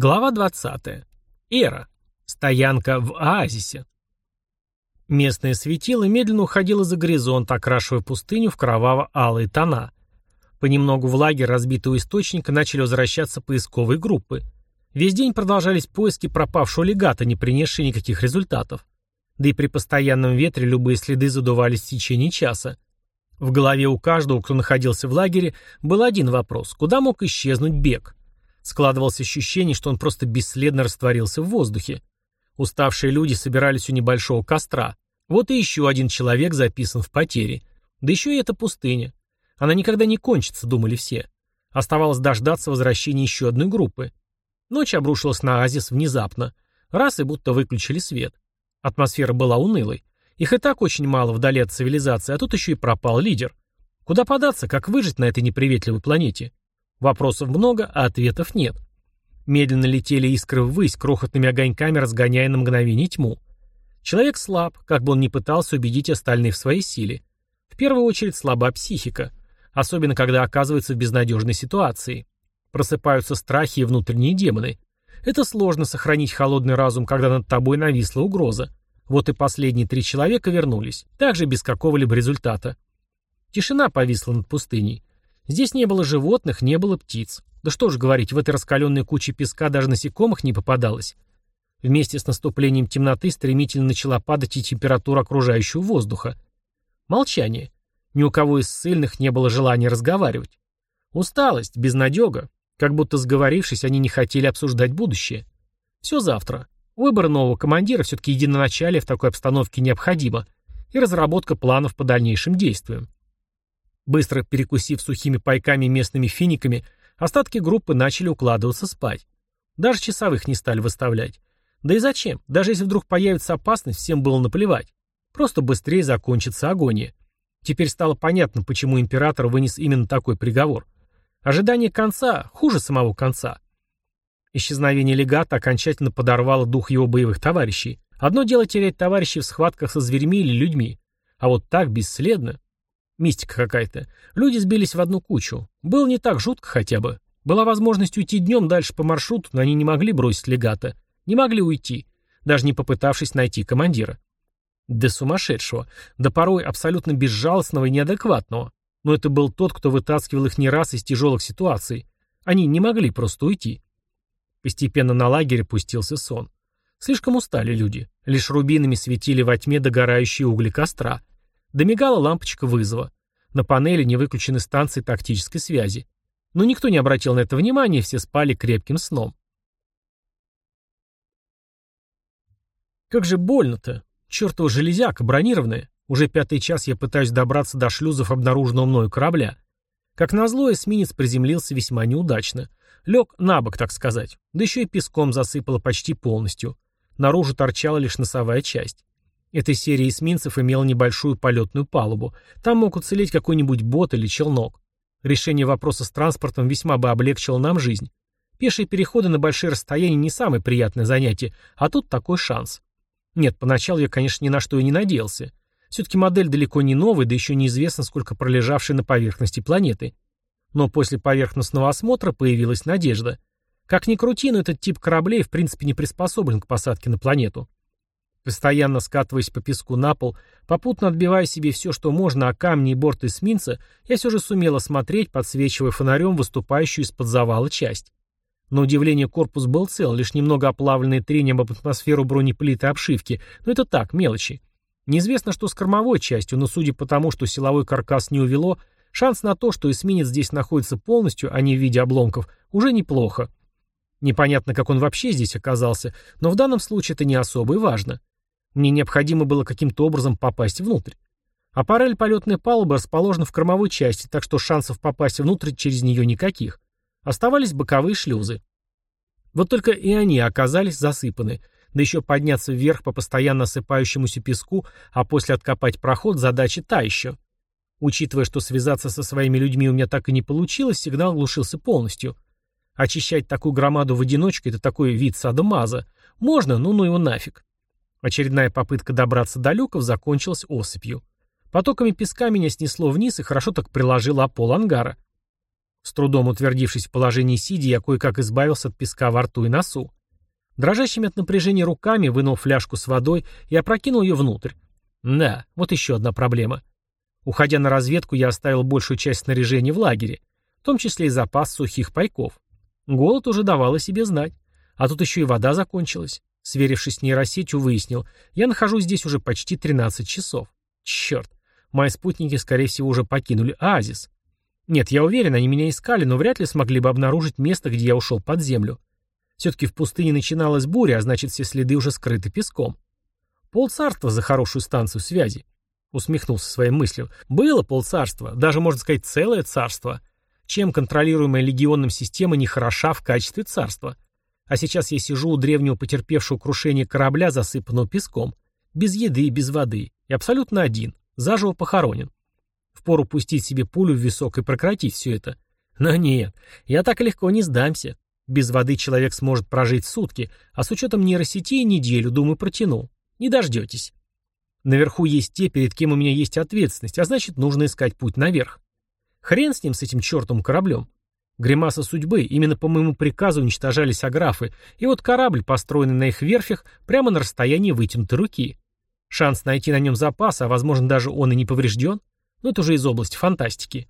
Глава 20. Эра. Стоянка в оазисе. Местное светило медленно уходило за горизонт, окрашивая пустыню в кроваво-алые тона. Понемногу в лагерь разбитого источника начали возвращаться поисковые группы. Весь день продолжались поиски пропавшего легата, не принесшие никаких результатов. Да и при постоянном ветре любые следы задувались в течение часа. В голове у каждого, кто находился в лагере, был один вопрос – куда мог исчезнуть бег? Складывалось ощущение, что он просто бесследно растворился в воздухе. Уставшие люди собирались у небольшого костра. Вот и еще один человек записан в потере. Да еще и эта пустыня. Она никогда не кончится, думали все. Оставалось дождаться возвращения еще одной группы. Ночь обрушилась на оазис внезапно. Раз и будто выключили свет. Атмосфера была унылой. Их и так очень мало вдали от цивилизации, а тут еще и пропал лидер. Куда податься, как выжить на этой неприветливой планете? Вопросов много, а ответов нет. Медленно летели искры ввысь, крохотными огоньками разгоняя на мгновение тьму. Человек слаб, как бы он ни пытался убедить остальных в своей силе. В первую очередь слаба психика, особенно когда оказывается в безнадежной ситуации. Просыпаются страхи и внутренние демоны. Это сложно сохранить холодный разум, когда над тобой нависла угроза. Вот и последние три человека вернулись, также без какого-либо результата. Тишина повисла над пустыней. Здесь не было животных, не было птиц. Да что ж говорить, в этой раскаленной куче песка даже насекомых не попадалось. Вместе с наступлением темноты стремительно начала падать и температура окружающего воздуха. Молчание. Ни у кого из ссыльных не было желания разговаривать. Усталость, безнадега. Как будто сговорившись, они не хотели обсуждать будущее. Все завтра. Выбор нового командира все-таки единоначалие в такой обстановке необходимо. И разработка планов по дальнейшим действиям. Быстро перекусив сухими пайками местными финиками, остатки группы начали укладываться спать. Даже часовых не стали выставлять. Да и зачем? Даже если вдруг появится опасность, всем было наплевать. Просто быстрее закончится агония. Теперь стало понятно, почему император вынес именно такой приговор. Ожидание конца хуже самого конца. Исчезновение легата окончательно подорвало дух его боевых товарищей. Одно дело терять товарищей в схватках со зверьми или людьми, а вот так бесследно. Мистика какая-то. Люди сбились в одну кучу. Было не так жутко хотя бы. Была возможность уйти днем дальше по маршруту, но они не могли бросить легата. Не могли уйти, даже не попытавшись найти командира. Да сумасшедшего. Да порой абсолютно безжалостного и неадекватного. Но это был тот, кто вытаскивал их не раз из тяжелых ситуаций. Они не могли просто уйти. Постепенно на лагере пустился сон. Слишком устали люди. Лишь рубинами светили во тьме догорающие угли костра. Домигала лампочка вызова. На панели не выключены станции тактической связи. Но никто не обратил на это внимания, все спали крепким сном. Как же больно-то. Чертова железяка, бронированная. Уже пятый час я пытаюсь добраться до шлюзов обнаруженного мною корабля. Как назло, эсминец приземлился весьма неудачно. Лег на бок, так сказать. Да еще и песком засыпало почти полностью. Наружу торчала лишь носовая часть. Эта серия эсминцев имела небольшую полетную палубу. Там мог уцелеть какой-нибудь бот или челнок. Решение вопроса с транспортом весьма бы облегчило нам жизнь. Пешие переходы на большие расстояния не самое приятное занятие, а тут такой шанс. Нет, поначалу я, конечно, ни на что и не надеялся. Все-таки модель далеко не новая, да еще неизвестно, сколько пролежавшей на поверхности планеты. Но после поверхностного осмотра появилась надежда. Как ни крути, но этот тип кораблей в принципе не приспособлен к посадке на планету. Постоянно скатываясь по песку на пол, попутно отбивая себе все, что можно о камни и борт эсминца, я все же сумел осмотреть, подсвечивая фонарем выступающую из-под завала часть. На удивление корпус был цел, лишь немного оплавленные трением об атмосферу бронеплиты обшивки, но это так, мелочи. Неизвестно, что с кормовой частью, но судя по тому, что силовой каркас не увело, шанс на то, что эсминец здесь находится полностью, а не в виде обломков, уже неплохо. Непонятно, как он вообще здесь оказался, но в данном случае это не особо и важно. Мне необходимо было каким-то образом попасть внутрь. Аппарель полетной палубы расположена в кормовой части, так что шансов попасть внутрь через нее никаких. Оставались боковые шлюзы. Вот только и они оказались засыпаны. Да еще подняться вверх по постоянно осыпающемуся песку, а после откопать проход задача та еще. Учитывая, что связаться со своими людьми у меня так и не получилось, сигнал глушился полностью. Очищать такую громаду в одиночку — это такой вид садомаза. Можно, ну ну его нафиг. Очередная попытка добраться до люков закончилась осыпью. Потоками песка меня снесло вниз и хорошо так приложило о пол ангара. С трудом утвердившись в положении сидя, я кое-как избавился от песка во рту и носу. Дрожащими от напряжения руками вынул фляжку с водой и опрокинул ее внутрь. Да, вот еще одна проблема. Уходя на разведку, я оставил большую часть снаряжения в лагере, в том числе и запас сухих пайков. Голод уже давал о себе знать. А тут еще и вода закончилась. Сверившись с нейросетью, выяснил, я нахожусь здесь уже почти 13 часов. Черт, мои спутники, скорее всего, уже покинули оазис. Нет, я уверен, они меня искали, но вряд ли смогли бы обнаружить место, где я ушел под землю. Все-таки в пустыне начиналась буря, а значит, все следы уже скрыты песком. Полцарства за хорошую станцию связи. Усмехнулся своей мыслью. Было полцарства, даже, можно сказать, целое царство. Чем контролируемая легионным система не хороша в качестве царства. А сейчас я сижу у древнего потерпевшего крушение корабля, засыпанного песком. Без еды и без воды. И абсолютно один. Заживо похоронен. Впору пустить себе пулю в висок и прекратить все это. Но нет, я так легко не сдамся. Без воды человек сможет прожить сутки, а с учетом нейросети неделю, думаю, протянул. Не дождетесь. Наверху есть те, перед кем у меня есть ответственность, а значит, нужно искать путь наверх. Хрен с ним, с этим чертом кораблем. Гримаса судьбы, именно по моему приказу уничтожались аграфы, и вот корабль, построенный на их верфях, прямо на расстоянии вытянутой руки. Шанс найти на нем запас, а возможно даже он и не поврежден, но это уже из области фантастики.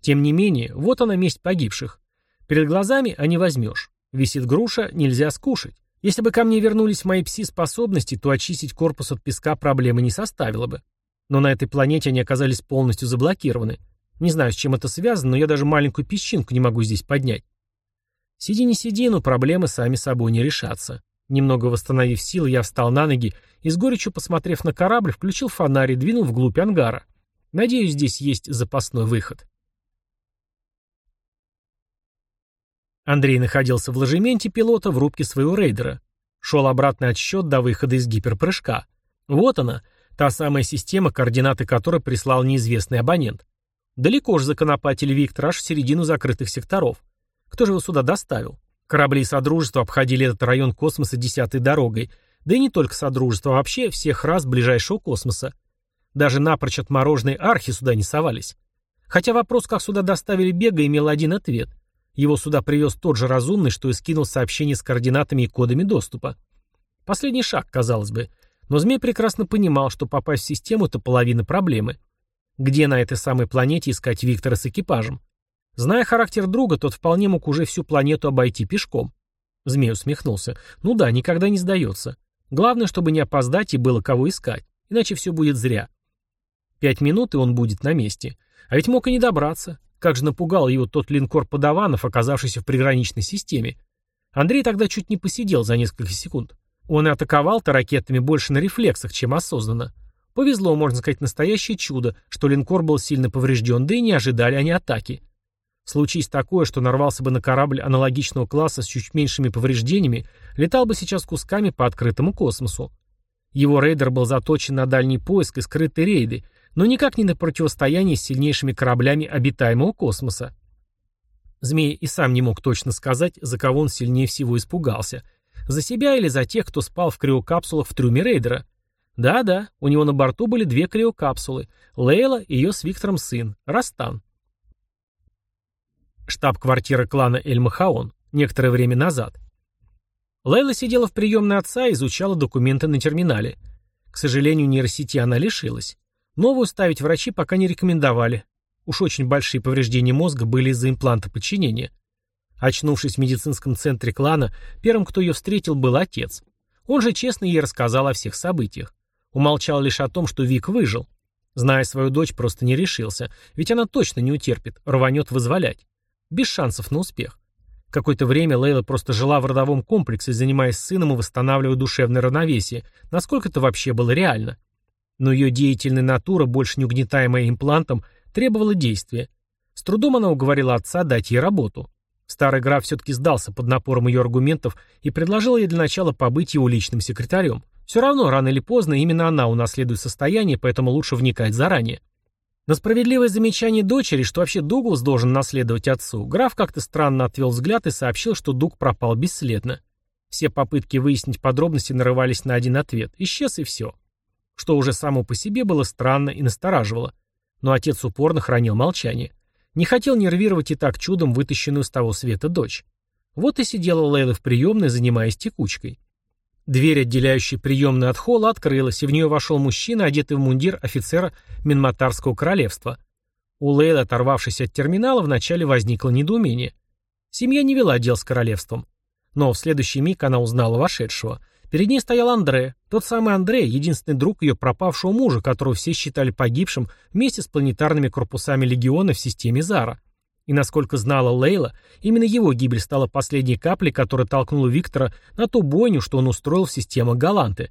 Тем не менее, вот она месть погибших. Перед глазами, а не возьмешь. Висит груша, нельзя скушать. Если бы ко мне вернулись мои пси-способности, то очистить корпус от песка проблемы не составило бы. Но на этой планете они оказались полностью заблокированы. Не знаю, с чем это связано, но я даже маленькую песчинку не могу здесь поднять. Сиди не сиди, но проблемы сами собой не решатся. Немного восстановив силы, я встал на ноги и, с горечью посмотрев на корабль, включил фонарь и двинул вглубь ангара. Надеюсь, здесь есть запасной выход. Андрей находился в ложементе пилота в рубке своего рейдера. Шел обратный отсчет до выхода из гиперпрыжка. Вот она, та самая система, координаты которой прислал неизвестный абонент. Далеко же законопатили Виктор аж в середину закрытых секторов. Кто же его сюда доставил? Корабли Содружества обходили этот район космоса десятой дорогой, да и не только Содружества, а вообще всех раз ближайшего космоса. Даже напрочь отмороженные архи сюда не совались. Хотя вопрос, как сюда доставили Бега, имел один ответ. Его сюда привез тот же разумный, что и скинул сообщение с координатами и кодами доступа. Последний шаг, казалось бы. Но Змей прекрасно понимал, что попасть в систему – это половина проблемы. Где на этой самой планете искать Виктора с экипажем? Зная характер друга, тот вполне мог уже всю планету обойти пешком. Змей усмехнулся. Ну да, никогда не сдается. Главное, чтобы не опоздать и было кого искать. Иначе все будет зря. Пять минут, и он будет на месте. А ведь мог и не добраться. Как же напугал его тот линкор подаванов, оказавшийся в приграничной системе. Андрей тогда чуть не посидел за несколько секунд. Он и атаковал-то ракетами больше на рефлексах, чем осознанно. Повезло, можно сказать, настоящее чудо, что линкор был сильно поврежден, да и не ожидали они атаки. Случись такое, что нарвался бы на корабль аналогичного класса с чуть меньшими повреждениями, летал бы сейчас кусками по открытому космосу. Его рейдер был заточен на дальний поиск и скрытые рейды, но никак не на противостояние с сильнейшими кораблями обитаемого космоса. Змей и сам не мог точно сказать, за кого он сильнее всего испугался. За себя или за тех, кто спал в криокапсулах в трюме рейдера. Да-да, у него на борту были две криокапсулы. Лейла и ее с Виктором сын, Растан. Штаб-квартира клана Эль-Махаон. Некоторое время назад. Лейла сидела в приемной отца и изучала документы на терминале. К сожалению, нейросети она лишилась. Новую ставить врачи пока не рекомендовали. Уж очень большие повреждения мозга были из-за импланта подчинения. Очнувшись в медицинском центре клана, первым, кто ее встретил, был отец. Он же честно ей рассказал о всех событиях. Умолчал лишь о том, что Вик выжил. Зная свою дочь, просто не решился, ведь она точно не утерпит, рванет вызволять. Без шансов на успех. Какое-то время Лейла просто жила в родовом комплексе, занимаясь сыном и восстанавливая душевное равновесие, насколько это вообще было реально. Но ее деятельная натура, больше не угнетаемая имплантом, требовала действия. С трудом она уговорила отца дать ей работу. Старый граф все-таки сдался под напором ее аргументов и предложил ей для начала побыть его личным секретарем. Все равно, рано или поздно, именно она унаследует состояние, поэтому лучше вникать заранее. На справедливое замечание дочери, что вообще Дуглас должен наследовать отцу, граф как-то странно отвел взгляд и сообщил, что Дуг пропал бесследно. Все попытки выяснить подробности нарывались на один ответ. Исчез и все что уже само по себе было странно и настораживало. Но отец упорно хранил молчание. Не хотел нервировать и так чудом вытащенную с того света дочь. Вот и сидела Лейла в приемной, занимаясь текучкой. Дверь, отделяющая приемную от холла, открылась, и в нее вошел мужчина, одетый в мундир офицера Минматарского королевства. У Лейлы, оторвавшись от терминала, вначале возникло недоумение. Семья не вела дел с королевством. Но в следующий миг она узнала вошедшего. Перед ней стоял Андре, тот самый Андрей, единственный друг ее пропавшего мужа, которого все считали погибшим вместе с планетарными корпусами Легиона в системе Зара. И насколько знала Лейла, именно его гибель стала последней каплей, которая толкнула Виктора на ту бойню, что он устроил в систему Галанты.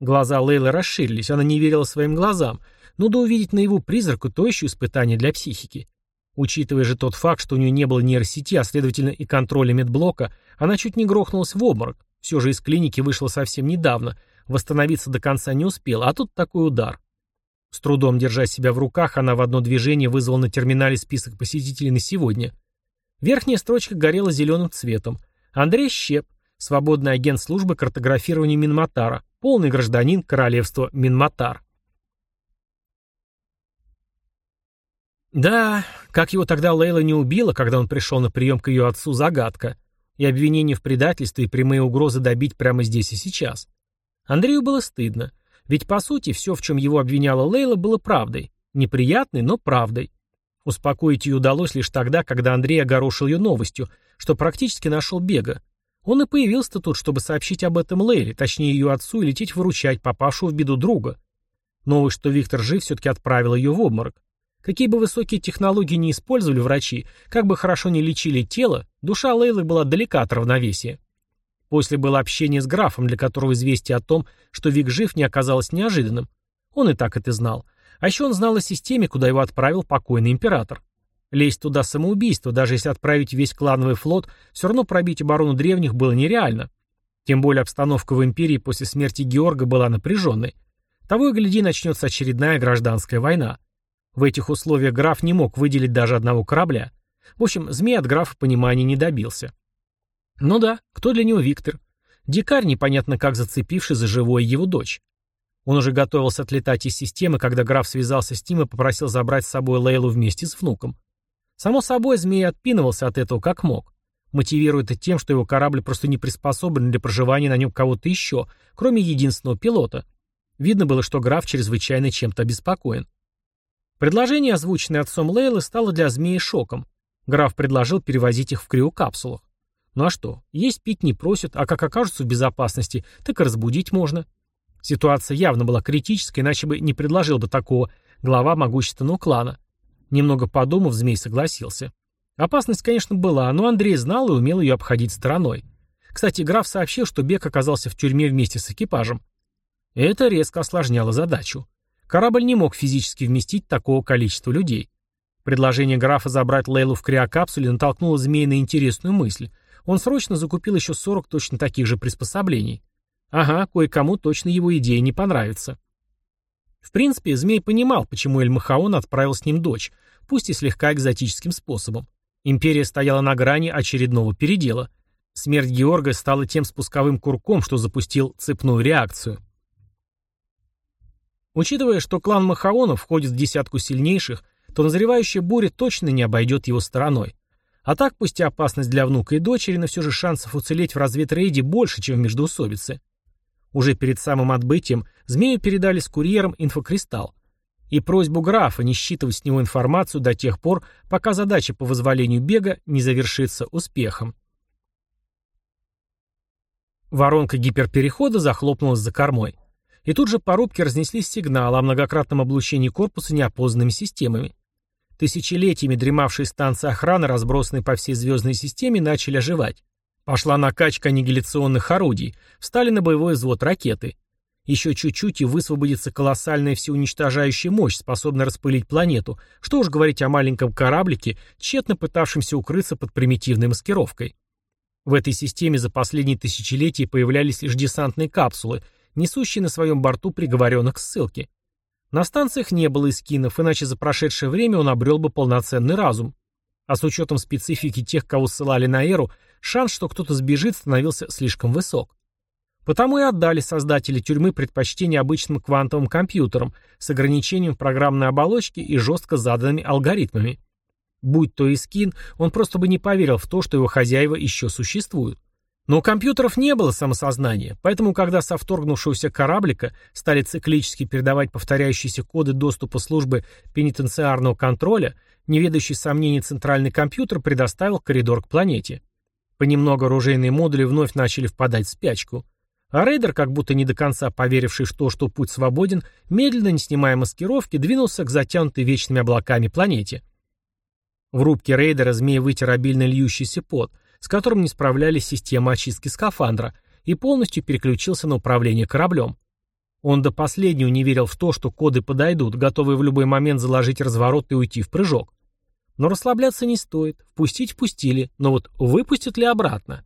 Глаза Лейлы расширились, она не верила своим глазам, но да увидеть наяву призраку то еще испытание для психики. Учитывая же тот факт, что у нее не было нейросети, а следовательно и контроля медблока, она чуть не грохнулась в обморок. Все же из клиники вышла совсем недавно, восстановиться до конца не успела, а тут такой удар. С трудом держа себя в руках, она в одно движение вызвала на терминале список посетителей на сегодня. Верхняя строчка горела зеленым цветом. Андрей Щеп, свободный агент службы картографирования Минматара, полный гражданин королевства Минматар. Да, как его тогда Лейла не убила, когда он пришел на прием к ее отцу, загадка. И обвинения в предательстве, и прямые угрозы добить прямо здесь и сейчас. Андрею было стыдно. Ведь, по сути, все, в чем его обвиняла Лейла, было правдой. Неприятной, но правдой. Успокоить ее удалось лишь тогда, когда Андрей огорошил ее новостью, что практически нашел бега. Он и появился тут, чтобы сообщить об этом Лейле, точнее ее отцу, и лететь выручать попавшего в беду друга. Новость, что Виктор жив, все-таки отправила ее в обморок. Какие бы высокие технологии не использовали врачи, как бы хорошо не лечили тело, душа Лейлы была далека от равновесия. После было общение с графом, для которого известие о том, что Вик жив, не оказалось неожиданным. Он и так это знал. А еще он знал о системе, куда его отправил покойный император. Лезть туда самоубийство, даже если отправить весь клановый флот, все равно пробить оборону древних было нереально. Тем более обстановка в империи после смерти Георга была напряженной. Того и гляди, начнется очередная гражданская война. В этих условиях граф не мог выделить даже одного корабля. В общем, змей от графа понимания не добился. Ну да, кто для него Виктор? Дикарь, непонятно как зацепивший за живое его дочь. Он уже готовился отлетать из системы, когда граф связался с ним и попросил забрать с собой Лейлу вместе с внуком. Само собой, змей отпинывался от этого как мог. Мотивируя это тем, что его корабль просто не приспособлен для проживания на нем кого-то еще, кроме единственного пилота. Видно было, что граф чрезвычайно чем-то обеспокоен. Предложение, озвученное отцом Лейлы, стало для змеи шоком. Граф предложил перевозить их в криокапсулах. Ну а что, есть пить не просят, а как окажутся в безопасности, так и разбудить можно. Ситуация явно была критической, иначе бы не предложил бы такого глава могущественного клана. Немного подумав, змей согласился. Опасность, конечно, была, но Андрей знал и умел ее обходить стороной. Кстати, граф сообщил, что Бек оказался в тюрьме вместе с экипажем. Это резко осложняло задачу. Корабль не мог физически вместить такого количества людей. Предложение графа забрать Лейлу в криокапсуле натолкнуло змея на интересную мысль. Он срочно закупил еще 40 точно таких же приспособлений. Ага, кое-кому точно его идея не понравится. В принципе, змей понимал, почему Эль-Махаон отправил с ним дочь, пусть и слегка экзотическим способом. Империя стояла на грани очередного передела. Смерть Георга стала тем спусковым курком, что запустил цепную реакцию. Учитывая, что клан Махаонов входит в десятку сильнейших, то назревающая буря точно не обойдет его стороной. А так, пусть и опасность для внука и дочери, но все же шансов уцелеть в разведрейде больше, чем в междоусобице. Уже перед самым отбытием змею передали с курьером инфокристалл. И просьбу графа не считывать с него информацию до тех пор, пока задача по вызволению бега не завершится успехом. Воронка гиперперехода захлопнулась за кормой. И тут же по рубке разнеслись сигналы о многократном облучении корпуса неопознанными системами. Тысячелетиями дремавшие станции охраны, разбросанные по всей звездной системе, начали оживать. Пошла накачка аннигиляционных орудий, встали на боевой взвод ракеты. Еще чуть-чуть и высвободится колоссальная всеуничтожающая мощь, способная распылить планету, что уж говорить о маленьком кораблике, тщетно пытавшемся укрыться под примитивной маскировкой. В этой системе за последние тысячелетия появлялись лишь десантные капсулы, несущие на своем борту приговоренных к ссылке. На станциях не было эскинов, иначе за прошедшее время он обрел бы полноценный разум. А с учетом специфики тех, кого ссылали на Эру, шанс, что кто-то сбежит, становился слишком высок. Потому и отдали создатели тюрьмы предпочтение обычным квантовым компьютерам с ограничением программной оболочки и жестко заданными алгоритмами. Будь то и скин, он просто бы не поверил в то, что его хозяева еще существуют. Но у компьютеров не было самосознания, поэтому когда со вторгнувшегося кораблика стали циклически передавать повторяющиеся коды доступа службы пенитенциарного контроля, неведающий сомнений центральный компьютер предоставил коридор к планете. Понемногу оружейные модули вновь начали впадать в спячку. А рейдер, как будто не до конца поверивший в то, что путь свободен, медленно, не снимая маскировки, двинулся к затянутой вечными облаками планете. В рубке рейдера змей вытер обильно льющийся пот, с которым не справлялись системы очистки скафандра, и полностью переключился на управление кораблем. Он до последнего не верил в то, что коды подойдут, готовые в любой момент заложить разворот и уйти в прыжок. Но расслабляться не стоит, впустить впустили, но вот выпустят ли обратно?